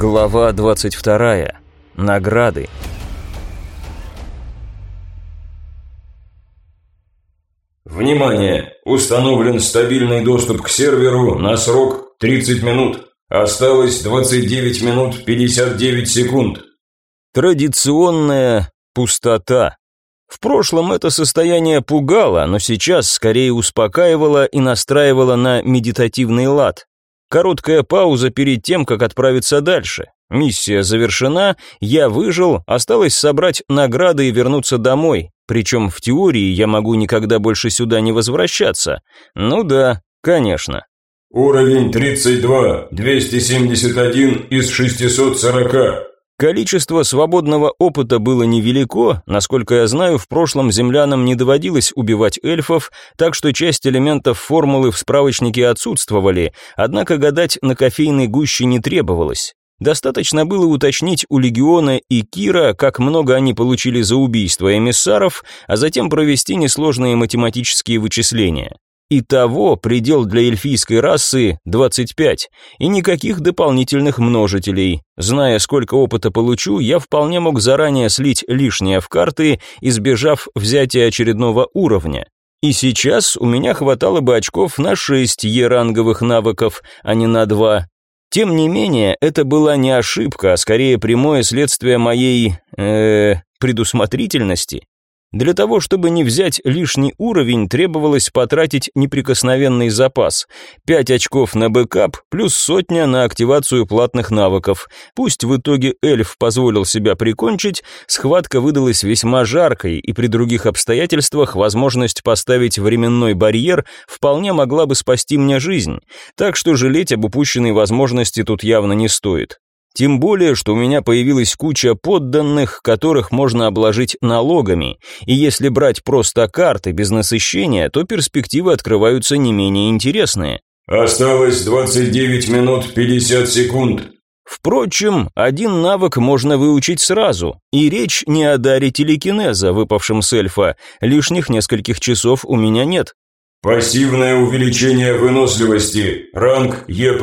Глава 22. Награды. Внимание! Установлен стабильный доступ к серверу на срок 30 минут. Осталось 29 минут 59 секунд. Традиционная пустота. В прошлом это состояние пугало, но сейчас скорее успокаивало и настраивало на медитативный лад. Короткая пауза перед тем, как отправиться дальше. Миссия завершена, я выжил, осталось собрать награды и вернуться домой. Причем в теории я могу никогда больше сюда не возвращаться. Ну да, конечно. Уровень 32, 271 из 640. Количество свободного опыта было невелико, насколько я знаю, в прошлом землянам не доводилось убивать эльфов, так что часть элементов формулы в справочнике отсутствовали, однако гадать на кофейной гуще не требовалось. Достаточно было уточнить у Легиона и Кира, как много они получили за убийство эмиссаров, а затем провести несложные математические вычисления. Итого предел для эльфийской расы 25, и никаких дополнительных множителей. Зная, сколько опыта получу, я вполне мог заранее слить лишнее в карты, избежав взятия очередного уровня. И сейчас у меня хватало бы очков на 6 Е-ранговых навыков, а не на 2. Тем не менее, это была не ошибка, а скорее прямое следствие моей... э предусмотрительности. Для того, чтобы не взять лишний уровень, требовалось потратить неприкосновенный запас. 5 очков на бэкап, плюс сотня на активацию платных навыков. Пусть в итоге эльф позволил себя прикончить, схватка выдалась весьма жаркой, и при других обстоятельствах возможность поставить временной барьер вполне могла бы спасти мне жизнь. Так что жалеть об упущенной возможности тут явно не стоит. Тем более, что у меня появилась куча подданных, которых можно обложить налогами, и если брать просто карты без насыщения, то перспективы открываются не менее интересные. Осталось 29 минут 50 секунд. Впрочем, один навык можно выучить сразу, и речь не о даре телекинеза, выпавшем с эльфа, лишних нескольких часов у меня нет. Пассивное увеличение выносливости. Ранг Е+,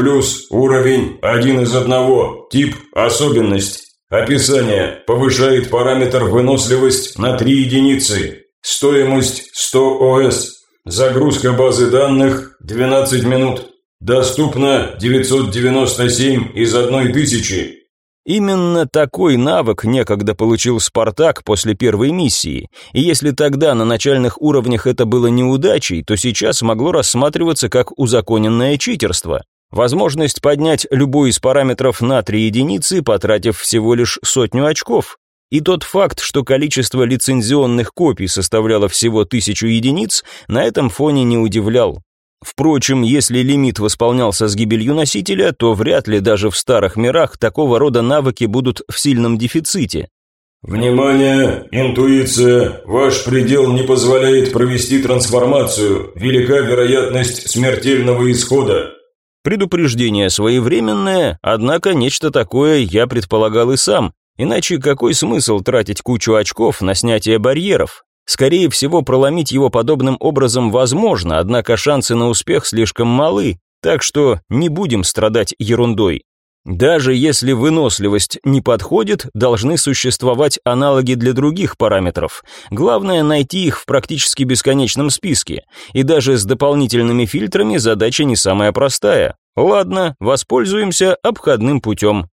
уровень 1 из 1. Тип особенность. Описание. Повышает параметр выносливость на 3 единицы. Стоимость 100 ОС. Загрузка базы данных 12 минут. Доступно 997 из 1000. Именно такой навык некогда получил Спартак после первой миссии, и если тогда на начальных уровнях это было неудачей, то сейчас могло рассматриваться как узаконенное читерство. Возможность поднять любой из параметров на 3 единицы, потратив всего лишь сотню очков. И тот факт, что количество лицензионных копий составляло всего тысячу единиц, на этом фоне не удивлял. Впрочем, если лимит восполнялся с гибелью носителя, то вряд ли даже в старых мирах такого рода навыки будут в сильном дефиците. «Внимание! Интуиция! Ваш предел не позволяет провести трансформацию. Велика вероятность смертельного исхода». Предупреждение своевременное, однако нечто такое я предполагал и сам. Иначе какой смысл тратить кучу очков на снятие барьеров? Скорее всего, проломить его подобным образом возможно, однако шансы на успех слишком малы, так что не будем страдать ерундой. Даже если выносливость не подходит, должны существовать аналоги для других параметров. Главное найти их в практически бесконечном списке. И даже с дополнительными фильтрами задача не самая простая. Ладно, воспользуемся обходным путем.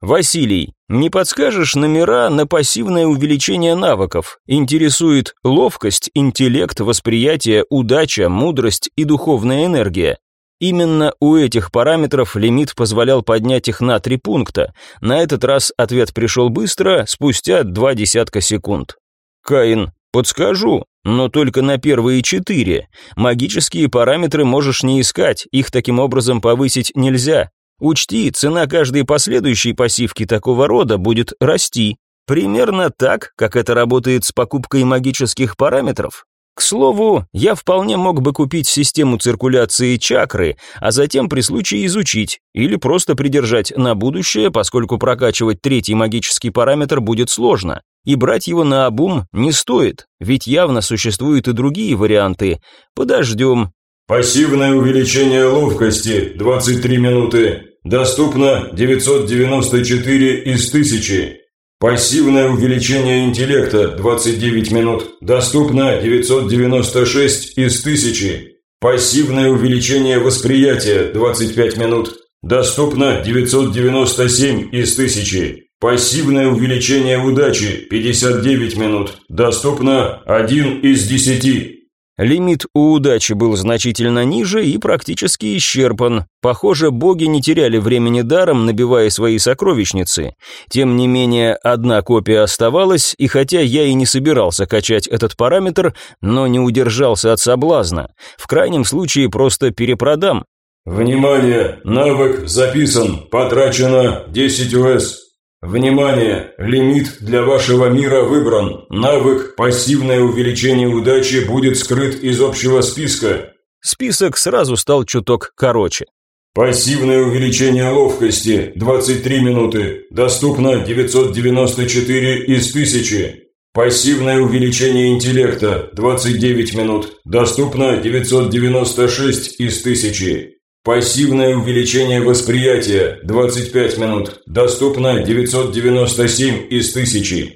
Василий, не подскажешь номера на пассивное увеличение навыков? Интересует ловкость, интеллект, восприятие, удача, мудрость и духовная энергия. Именно у этих параметров лимит позволял поднять их на три пункта. На этот раз ответ пришел быстро, спустя два десятка секунд. Каин, подскажу, но только на первые четыре. Магические параметры можешь не искать, их таким образом повысить нельзя. Учти, цена каждой последующей пассивки такого рода будет расти. Примерно так, как это работает с покупкой магических параметров. К слову, я вполне мог бы купить систему циркуляции чакры, а затем при случае изучить, или просто придержать на будущее, поскольку прокачивать третий магический параметр будет сложно. И брать его на обум не стоит, ведь явно существуют и другие варианты. Подождем, Пассивное увеличение ловкости 23 минуты. Доступно 994 из 1000. Пассивное увеличение интеллекта 29 минут. Доступно 996 из 1000. Пассивное увеличение восприятия 25 минут. Доступно 997 из 1000. Пассивное увеличение удачи 59 минут. Доступно 1 из 10. Лимит у удачи был значительно ниже и практически исчерпан. Похоже, боги не теряли времени даром, набивая свои сокровищницы. Тем не менее, одна копия оставалась, и хотя я и не собирался качать этот параметр, но не удержался от соблазна. В крайнем случае просто перепродам. Внимание! Навык записан. Потрачено 10 УС. Внимание! Лимит для вашего мира выбран. Навык «Пассивное увеличение удачи» будет скрыт из общего списка. Список сразу стал чуток короче. Пассивное увеличение ловкости – 23 минуты. Доступно 994 из 1000. Пассивное увеличение интеллекта – 29 минут. Доступно 996 из 1000. Пассивное увеличение восприятия 25 минут. Доступно 997 из 1000.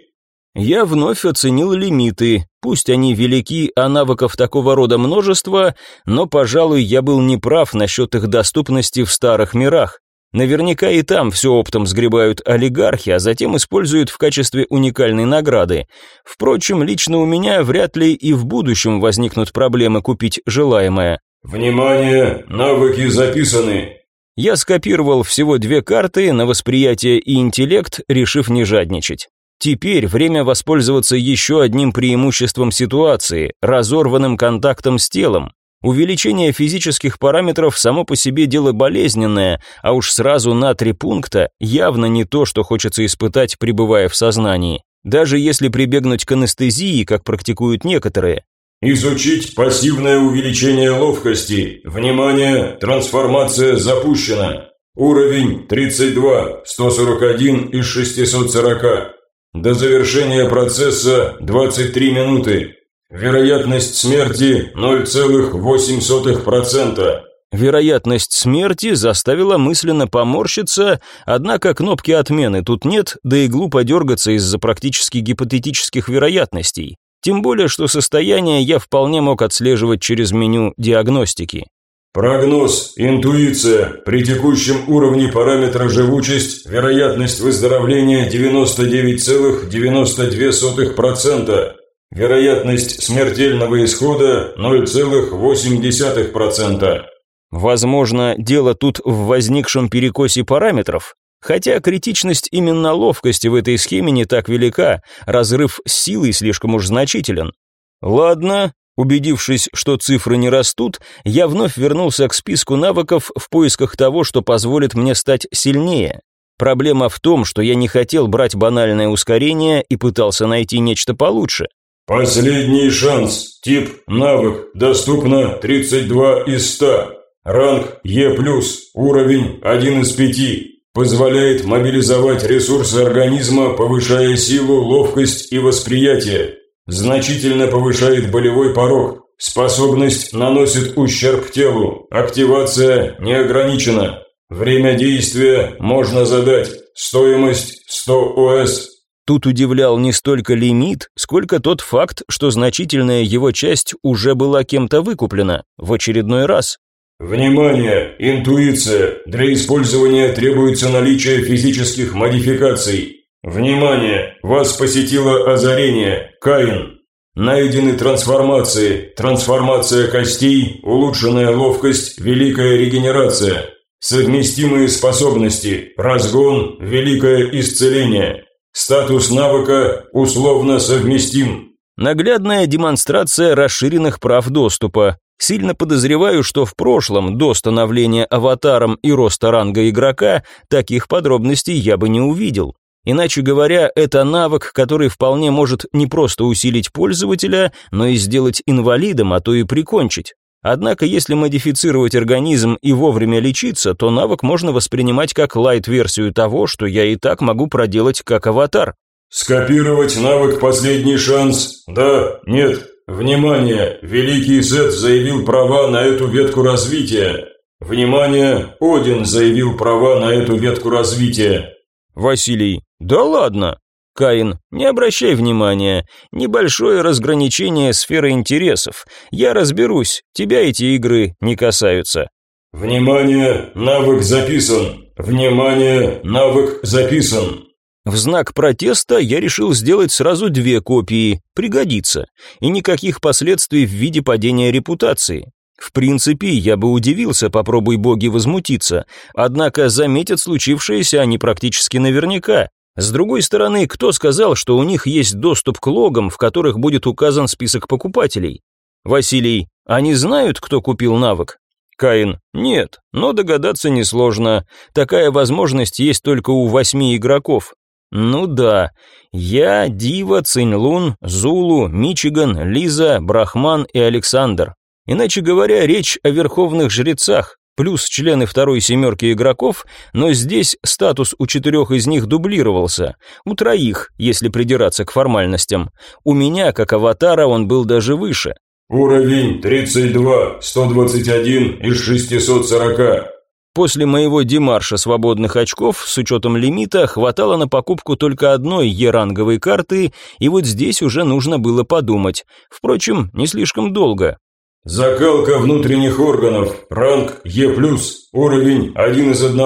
Я вновь оценил лимиты. Пусть они велики, а навыков такого рода множество, но, пожалуй, я был неправ насчет их доступности в старых мирах. Наверняка и там все оптом сгребают олигархи, а затем используют в качестве уникальной награды. Впрочем, лично у меня вряд ли и в будущем возникнут проблемы купить желаемое. «Внимание! Навыки записаны!» Я скопировал всего две карты на восприятие и интеллект, решив не жадничать. Теперь время воспользоваться еще одним преимуществом ситуации – разорванным контактом с телом. Увеличение физических параметров само по себе дело болезненное, а уж сразу на три пункта явно не то, что хочется испытать, пребывая в сознании. Даже если прибегнуть к анестезии, как практикуют некоторые, Изучить пассивное увеличение ловкости. Внимание, трансформация запущена. Уровень 32, 141 из 640. До завершения процесса 23 минуты. Вероятность смерти 0,8%. Вероятность смерти заставила мысленно поморщиться, однако кнопки отмены тут нет, да и глупо дергаться из-за практически гипотетических вероятностей. Тем более, что состояние я вполне мог отслеживать через меню диагностики. Прогноз, интуиция, при текущем уровне параметра живучесть, вероятность выздоровления 99,92%, вероятность смертельного исхода 0,8%. Возможно, дело тут в возникшем перекосе параметров, Хотя критичность именно ловкости в этой схеме не так велика, разрыв с силой слишком уж значителен. Ладно, убедившись, что цифры не растут, я вновь вернулся к списку навыков в поисках того, что позволит мне стать сильнее. Проблема в том, что я не хотел брать банальное ускорение и пытался найти нечто получше. Последний шанс. Тип навык. Доступно 32 из 100. Ранг Е+, уровень 1 из 5. Позволяет мобилизовать ресурсы организма, повышая силу, ловкость и восприятие. Значительно повышает болевой порог. Способность наносит ущерб телу. Активация не ограничена. Время действия можно задать. Стоимость 100 ОС. Тут удивлял не столько лимит, сколько тот факт, что значительная его часть уже была кем-то выкуплена в очередной раз. Внимание! Интуиция! Для использования требуется наличие физических модификаций. Внимание! Вас посетило озарение. Каин. Найдены трансформации. Трансформация костей, улучшенная ловкость, великая регенерация. Совместимые способности. Разгон, великое исцеление. Статус навыка условно совместим. Наглядная демонстрация расширенных прав доступа. Сильно подозреваю, что в прошлом, до становления аватаром и роста ранга игрока, таких подробностей я бы не увидел. Иначе говоря, это навык, который вполне может не просто усилить пользователя, но и сделать инвалидом, а то и прикончить. Однако, если модифицировать организм и вовремя лечиться, то навык можно воспринимать как лайт-версию того, что я и так могу проделать как аватар. Скопировать навык «Последний шанс»? Да, нет. Внимание! Великий Сет заявил права на эту ветку развития. Внимание, Один заявил права на эту ветку развития. Василий, да ладно. Каин, не обращай внимания. Небольшое разграничение сферы интересов. Я разберусь, тебя эти игры не касаются. Внимание, навык записан. Внимание, навык записан. В знак протеста я решил сделать сразу две копии, пригодится, и никаких последствий в виде падения репутации. В принципе, я бы удивился, попробуй боги возмутиться, однако заметят случившееся они практически наверняка. С другой стороны, кто сказал, что у них есть доступ к логам, в которых будет указан список покупателей? Василий, они знают, кто купил навык? Каин, нет, но догадаться несложно. Такая возможность есть только у восьми игроков. Ну да, я, Дива, Цинлун, Зулу, Мичиган, Лиза, Брахман и Александр. Иначе говоря, речь о верховных жрецах, плюс члены второй семерки игроков, но здесь статус у четырех из них дублировался, у троих, если придираться к формальностям. У меня, как аватара, он был даже выше. Уровень 32, 121 из 640. После моего демарша свободных очков, с учетом лимита, хватало на покупку только одной Е-ранговой карты, и вот здесь уже нужно было подумать. Впрочем, не слишком долго. Закалка внутренних органов. Ранг Е+, уровень 1 из 1,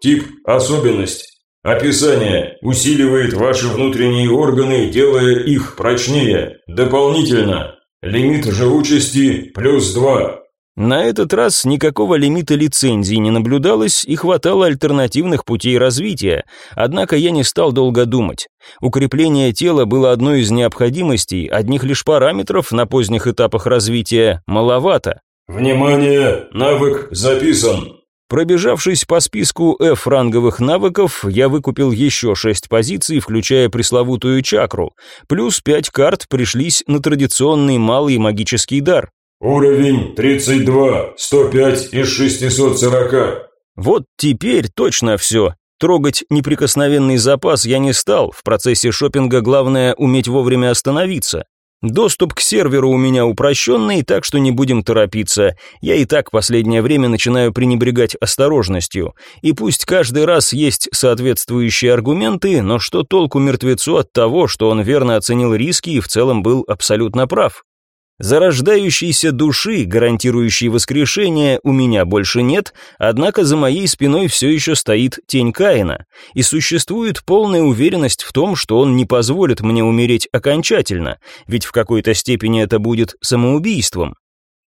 тип особенность. Описание. Усиливает ваши внутренние органы, делая их прочнее. Дополнительно. Лимит живучести плюс 2. На этот раз никакого лимита лицензий не наблюдалось и хватало альтернативных путей развития, однако я не стал долго думать. Укрепление тела было одной из необходимостей, одних лишь параметров на поздних этапах развития маловато. «Внимание! Навык записан!» Пробежавшись по списку F-ранговых навыков, я выкупил еще шесть позиций, включая пресловутую чакру, плюс пять карт пришлись на традиционный малый магический дар. Уровень 32, 105 из 640. Вот теперь точно все. Трогать неприкосновенный запас я не стал, в процессе шопинга главное уметь вовремя остановиться. Доступ к серверу у меня упрощенный, так что не будем торопиться. Я и так последнее время начинаю пренебрегать осторожностью. И пусть каждый раз есть соответствующие аргументы, но что толку мертвецу от того, что он верно оценил риски и в целом был абсолютно прав? Зарождающейся души, гарантирующей воскрешение, у меня больше нет, однако за моей спиной все еще стоит тень Каина, и существует полная уверенность в том, что он не позволит мне умереть окончательно, ведь в какой-то степени это будет самоубийством.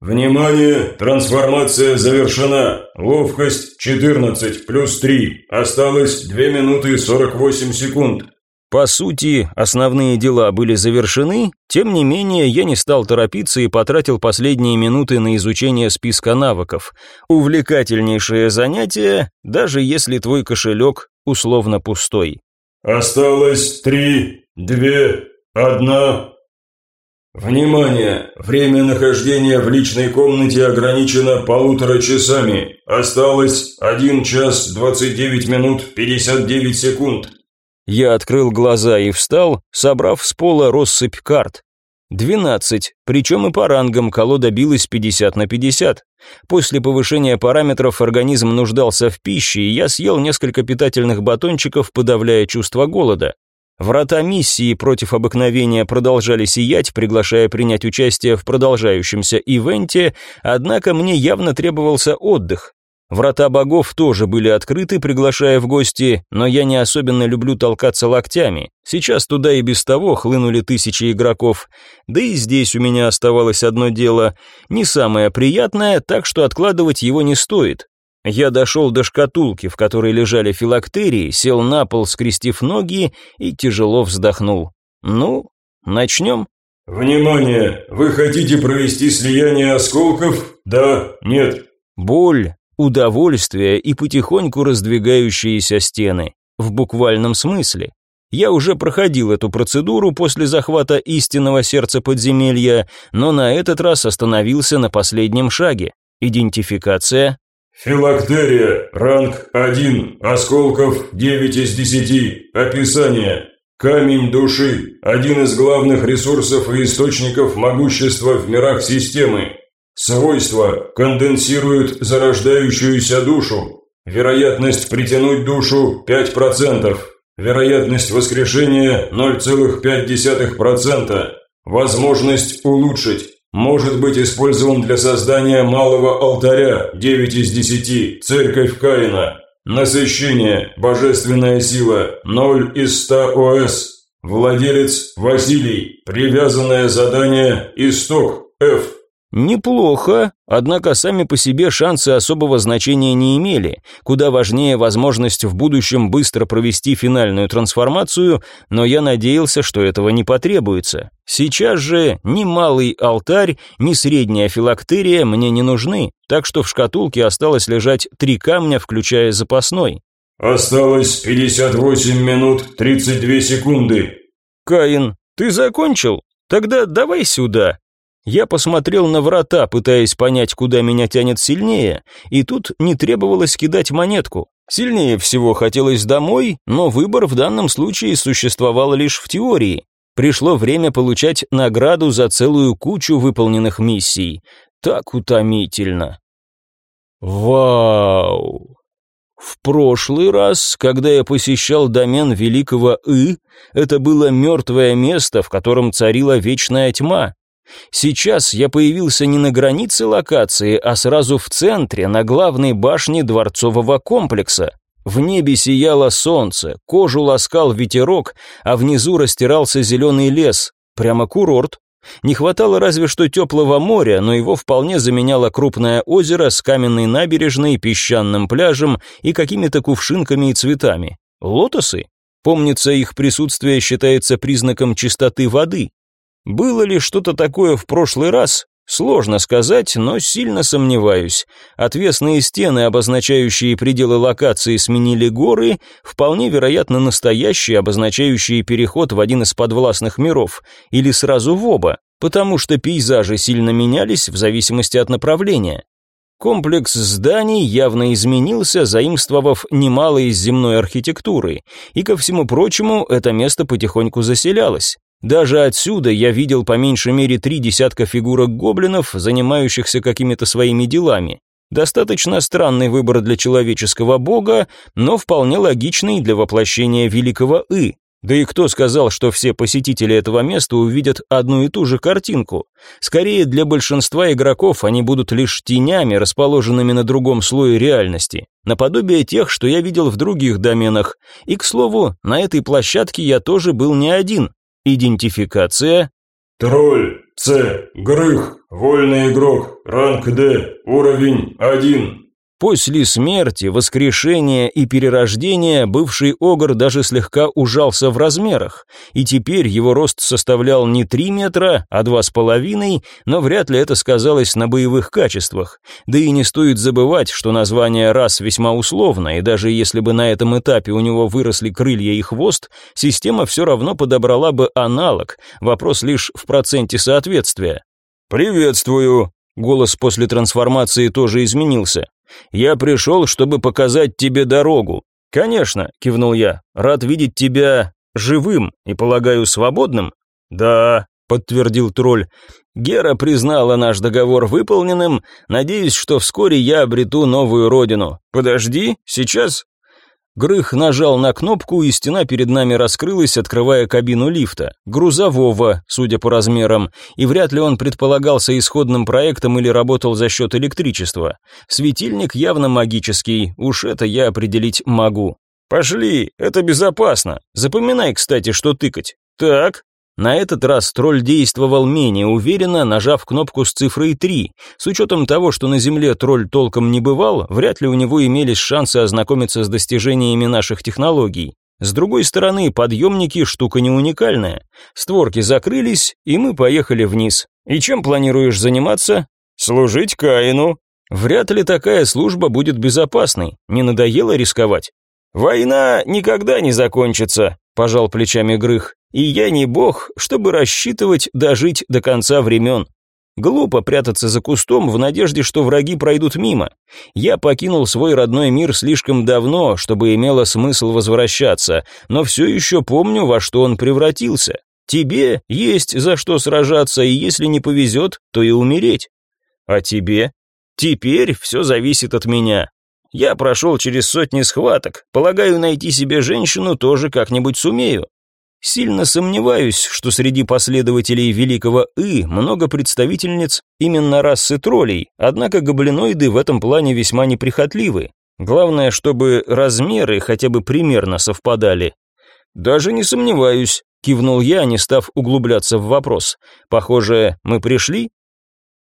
«Внимание! Трансформация завершена! Ловкость 14 плюс 3. Осталось 2 минуты 48 секунд. По сути, основные дела были завершены, тем не менее я не стал торопиться и потратил последние минуты на изучение списка навыков. Увлекательнейшее занятие, даже если твой кошелек условно пустой. Осталось три, две, одна. Внимание! Время нахождения в личной комнате ограничено полутора часами. Осталось один час двадцать девять минут пятьдесят девять секунд. Я открыл глаза и встал, собрав с пола россыпь карт. Двенадцать, причем и по рангам колода билась 50 на 50. После повышения параметров организм нуждался в пище, и я съел несколько питательных батончиков, подавляя чувство голода. Врата миссии против обыкновения продолжали сиять, приглашая принять участие в продолжающемся ивенте, однако мне явно требовался отдых. Врата богов тоже были открыты, приглашая в гости, но я не особенно люблю толкаться локтями. Сейчас туда и без того хлынули тысячи игроков. Да и здесь у меня оставалось одно дело, не самое приятное, так что откладывать его не стоит. Я дошел до шкатулки, в которой лежали филактерии, сел на пол, скрестив ноги и тяжело вздохнул. Ну, начнем. «Внимание! Вы хотите провести слияние осколков? Да? Нет?» Боль, удовольствие и потихоньку раздвигающиеся стены. В буквальном смысле. Я уже проходил эту процедуру после захвата истинного сердца подземелья, но на этот раз остановился на последнем шаге. Идентификация. Филактерия, ранг 1, осколков 9 из 10. Описание. Камень души – один из главных ресурсов и источников могущества в мирах системы. Свойства конденсируют зарождающуюся душу. Вероятность притянуть душу 5%. Вероятность воскрешения 0,5%. Возможность улучшить. Может быть использован для создания малого алтаря 9 из 10. Церковь Каина. Насыщение. Божественная сила 0 из 100 ОС. Владелец Василий. Привязанное задание Исток F. Неплохо, однако сами по себе шансы особого значения не имели. Куда важнее возможность в будущем быстро провести финальную трансформацию, но я надеялся, что этого не потребуется. Сейчас же ни малый алтарь, ни средняя филактерия мне не нужны, так что в шкатулке осталось лежать три камня, включая запасной. Осталось 58 минут 32 секунды. Каин, ты закончил? Тогда давай сюда. Я посмотрел на врата, пытаясь понять, куда меня тянет сильнее, и тут не требовалось кидать монетку. Сильнее всего хотелось домой, но выбор в данном случае существовал лишь в теории. Пришло время получать награду за целую кучу выполненных миссий. Так утомительно. Вау! В прошлый раз, когда я посещал домен великого И, это было мертвое место, в котором царила вечная тьма. Сейчас я появился не на границе локации, а сразу в центре, на главной башне дворцового комплекса. В небе сияло солнце, кожу ласкал ветерок, а внизу растирался зеленый лес. Прямо курорт. Не хватало разве что теплого моря, но его вполне заменяло крупное озеро с каменной набережной, песчаным пляжем и какими-то кувшинками и цветами. Лотосы? Помнится, их присутствие считается признаком чистоты воды. Было ли что-то такое в прошлый раз? Сложно сказать, но сильно сомневаюсь. Отвесные стены, обозначающие пределы локации, сменили горы, вполне вероятно настоящие, обозначающие переход в один из подвластных миров, или сразу в оба, потому что пейзажи сильно менялись в зависимости от направления. Комплекс зданий явно изменился, заимствовав немало из земной архитектуры, и ко всему прочему это место потихоньку заселялось. Даже отсюда я видел по меньшей мере три десятка фигурок гоблинов, занимающихся какими-то своими делами. Достаточно странный выбор для человеческого бога, но вполне логичный для воплощения великого И. Да и кто сказал, что все посетители этого места увидят одну и ту же картинку? Скорее, для большинства игроков они будут лишь тенями, расположенными на другом слое реальности, наподобие тех, что я видел в других доменах. И, к слову, на этой площадке я тоже был не один. Идентификация. Тролль, С, Грых, вольный игрок, ранг Д, уровень 1. После смерти, воскрешения и перерождения бывший огр даже слегка ужался в размерах, и теперь его рост составлял не 3 метра, а два с половиной, но вряд ли это сказалось на боевых качествах. Да и не стоит забывать, что название рас весьма условно, и даже если бы на этом этапе у него выросли крылья и хвост, система все равно подобрала бы аналог, вопрос лишь в проценте соответствия. «Приветствую!» Голос после трансформации тоже изменился. Я пришел, чтобы показать тебе дорогу. Конечно, кивнул я. Рад видеть тебя живым и, полагаю, свободным. Да, подтвердил тролль. Гера признала наш договор выполненным. Надеюсь, что вскоре я обрету новую родину. Подожди, сейчас Грых нажал на кнопку, и стена перед нами раскрылась, открывая кабину лифта. Грузового, судя по размерам, и вряд ли он предполагался исходным проектом или работал за счет электричества. Светильник явно магический, уж это я определить могу. «Пошли, это безопасно. Запоминай, кстати, что тыкать. Так, на этот раз тролль действовал менее уверенно, нажав кнопку с цифрой 3. С учетом того, что на Земле тролль толком не бывал, вряд ли у него имелись шансы ознакомиться с достижениями наших технологий. С другой стороны, подъемники – штука не уникальная. Створки закрылись, и мы поехали вниз. И чем планируешь заниматься? Служить Каину. Вряд ли такая служба будет безопасной. Не надоело рисковать? Война никогда не закончится, пожал плечами Грых. И я не бог, чтобы рассчитывать дожить до конца времен. Глупо прятаться за кустом в надежде, что враги пройдут мимо. Я покинул свой родной мир слишком давно, чтобы имело смысл возвращаться, но все еще помню, во что он превратился. Тебе есть за что сражаться, и если не повезет, то и умереть. А тебе? Теперь все зависит от меня. Я прошел через сотни схваток, полагаю, найти себе женщину тоже как-нибудь сумею. Сильно сомневаюсь, что среди последователей великого И много представительниц именно расы троллей, однако гоблиноиды в этом плане весьма неприхотливы. Главное, чтобы размеры хотя бы примерно совпадали. Даже не сомневаюсь, кивнул я, не став углубляться в вопрос. Похоже, мы пришли?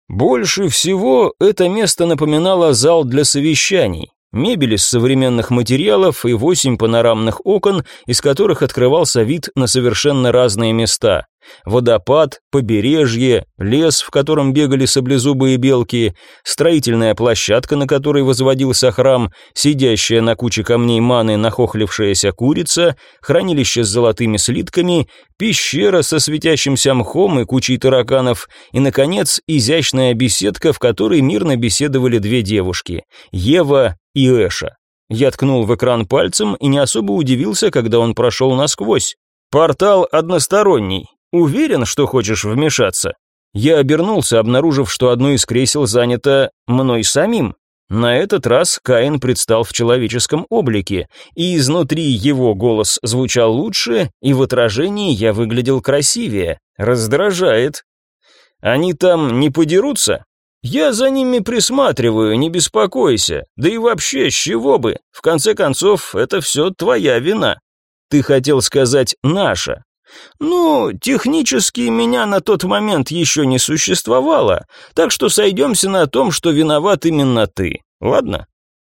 Больше всего это место напоминало зал для совещаний. Мебель из современных материалов и восемь панорамных окон, из которых открывался вид на совершенно разные места. Водопад, побережье, лес, в котором бегали саблезубые белки, строительная площадка, на которой возводился храм, сидящая на куче камней маны нахохлившаяся курица, хранилище с золотыми слитками, пещера со светящимся мхом и кучей тараканов, и, наконец, изящная беседка, в которой мирно беседовали две девушки – Ева и Эша. Я ткнул в экран пальцем и не особо удивился, когда он прошел насквозь. Портал односторонний, Уверен, что хочешь вмешаться?» Я обернулся, обнаружив, что одно из кресел занято мной самим. На этот раз Каин предстал в человеческом облике, и изнутри его голос звучал лучше, и в отражении я выглядел красивее. Раздражает. «Они там не подерутся?» «Я за ними присматриваю, не беспокойся. Да и вообще, с чего бы? В конце концов, это все твоя вина». «Ты хотел сказать «наша», «Ну, технически меня на тот момент еще не существовало, так что сойдемся на том, что виноват именно ты, ладно?»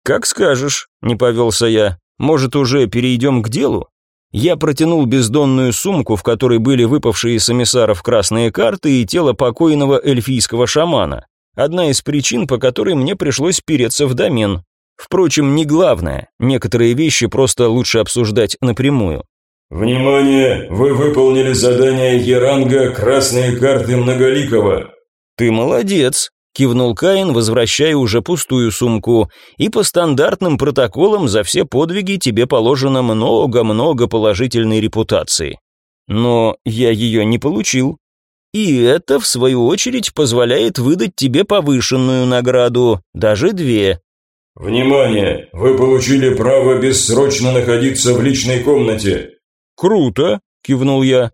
«Как скажешь», — не повелся я. «Может, уже перейдем к делу?» Я протянул бездонную сумку, в которой были выпавшие с эмиссаров красные карты и тело покойного эльфийского шамана. Одна из причин, по которой мне пришлось переться в домен. Впрочем, не главное, некоторые вещи просто лучше обсуждать напрямую. «Внимание! Вы выполнили задание Еранга «Красные карты Многоликого». «Ты молодец!» – кивнул Каин, возвращая уже пустую сумку. «И по стандартным протоколам за все подвиги тебе положено много-много положительной репутации. Но я ее не получил. И это, в свою очередь, позволяет выдать тебе повышенную награду, даже две». «Внимание! Вы получили право бессрочно находиться в личной комнате. «Круто!» – кивнул я.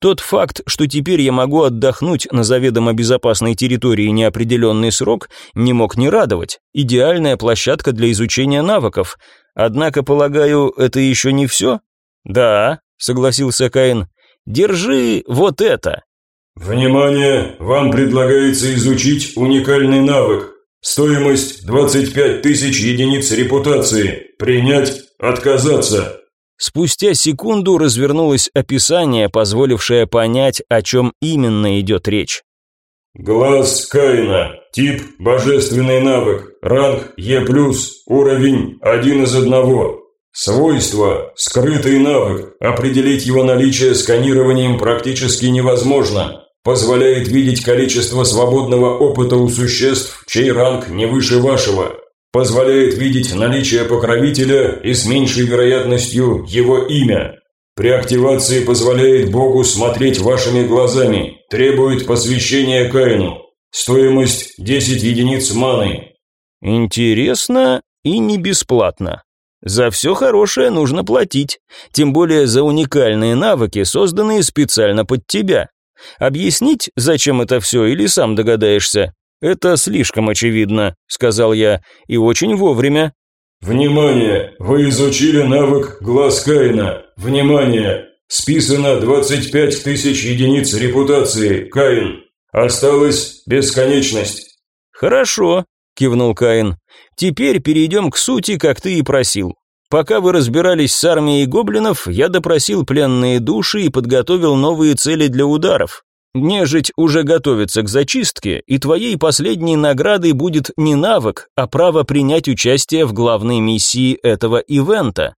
Тот факт, что теперь я могу отдохнуть на заведомо безопасной территории неопределенный срок, не мог не радовать. Идеальная площадка для изучения навыков. Однако, полагаю, это еще не все? Да, согласился Каин. Держи вот это. Внимание! Вам предлагается изучить уникальный навык. Стоимость 25 тысяч единиц репутации. Принять, отказаться. Спустя секунду развернулось описание, позволившее понять, о чем именно идет речь. Глаз Каина. Тип – божественный навык. Ранг Е+, уровень 1 из 1. Свойства – скрытый навык. Определить его наличие сканированием практически невозможно. Позволяет видеть количество свободного опыта у существ, чей ранг не выше вашего позволяет видеть наличие покровителя и с меньшей вероятностью его имя. При активации позволяет Богу смотреть вашими глазами, требует посвящения Каину. Стоимость 10 единиц маны. Интересно и не бесплатно. За все хорошее нужно платить, тем более за уникальные навыки, созданные специально под тебя. Объяснить, зачем это все, или сам догадаешься? «Это слишком очевидно», — сказал я, — «и очень вовремя». «Внимание! Вы изучили навык Глаз Каина. Внимание! Списано 25 тысяч единиц репутации, Каин. Осталась бесконечность». «Хорошо», — кивнул Каин. «Теперь перейдем к сути, как ты и просил. Пока вы разбирались с армией гоблинов, я допросил пленные души и подготовил новые цели для ударов. Нежить уже готовится к зачистке, и твоей последней наградой будет не навык, а право принять участие в главной миссии этого ивента.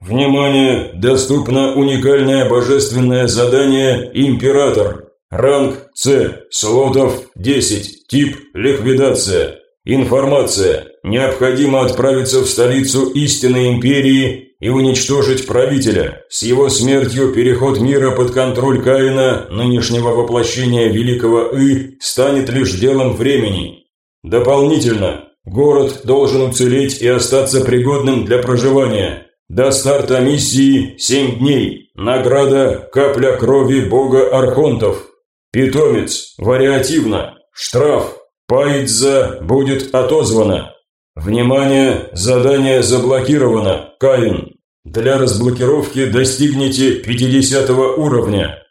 Внимание! Доступно уникальное божественное задание «Император». Ранг С. Слотов 10. Тип ликвидация. Информация. Необходимо отправиться в столицу истинной империи и уничтожить правителя. С его смертью переход мира под контроль Каина, нынешнего воплощения великого И, станет лишь делом времени. Дополнительно, город должен уцелеть и остаться пригодным для проживания. До старта миссии 7 дней. Награда «Капля крови бога Архонтов». Питомец. Вариативно. Штраф. Пайдза будет отозвана. Внимание! Задание заблокировано. Каин. Для разблокировки достигните 50 уровня.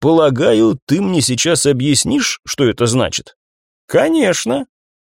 Полагаю, ты мне сейчас объяснишь, что это значит? Конечно.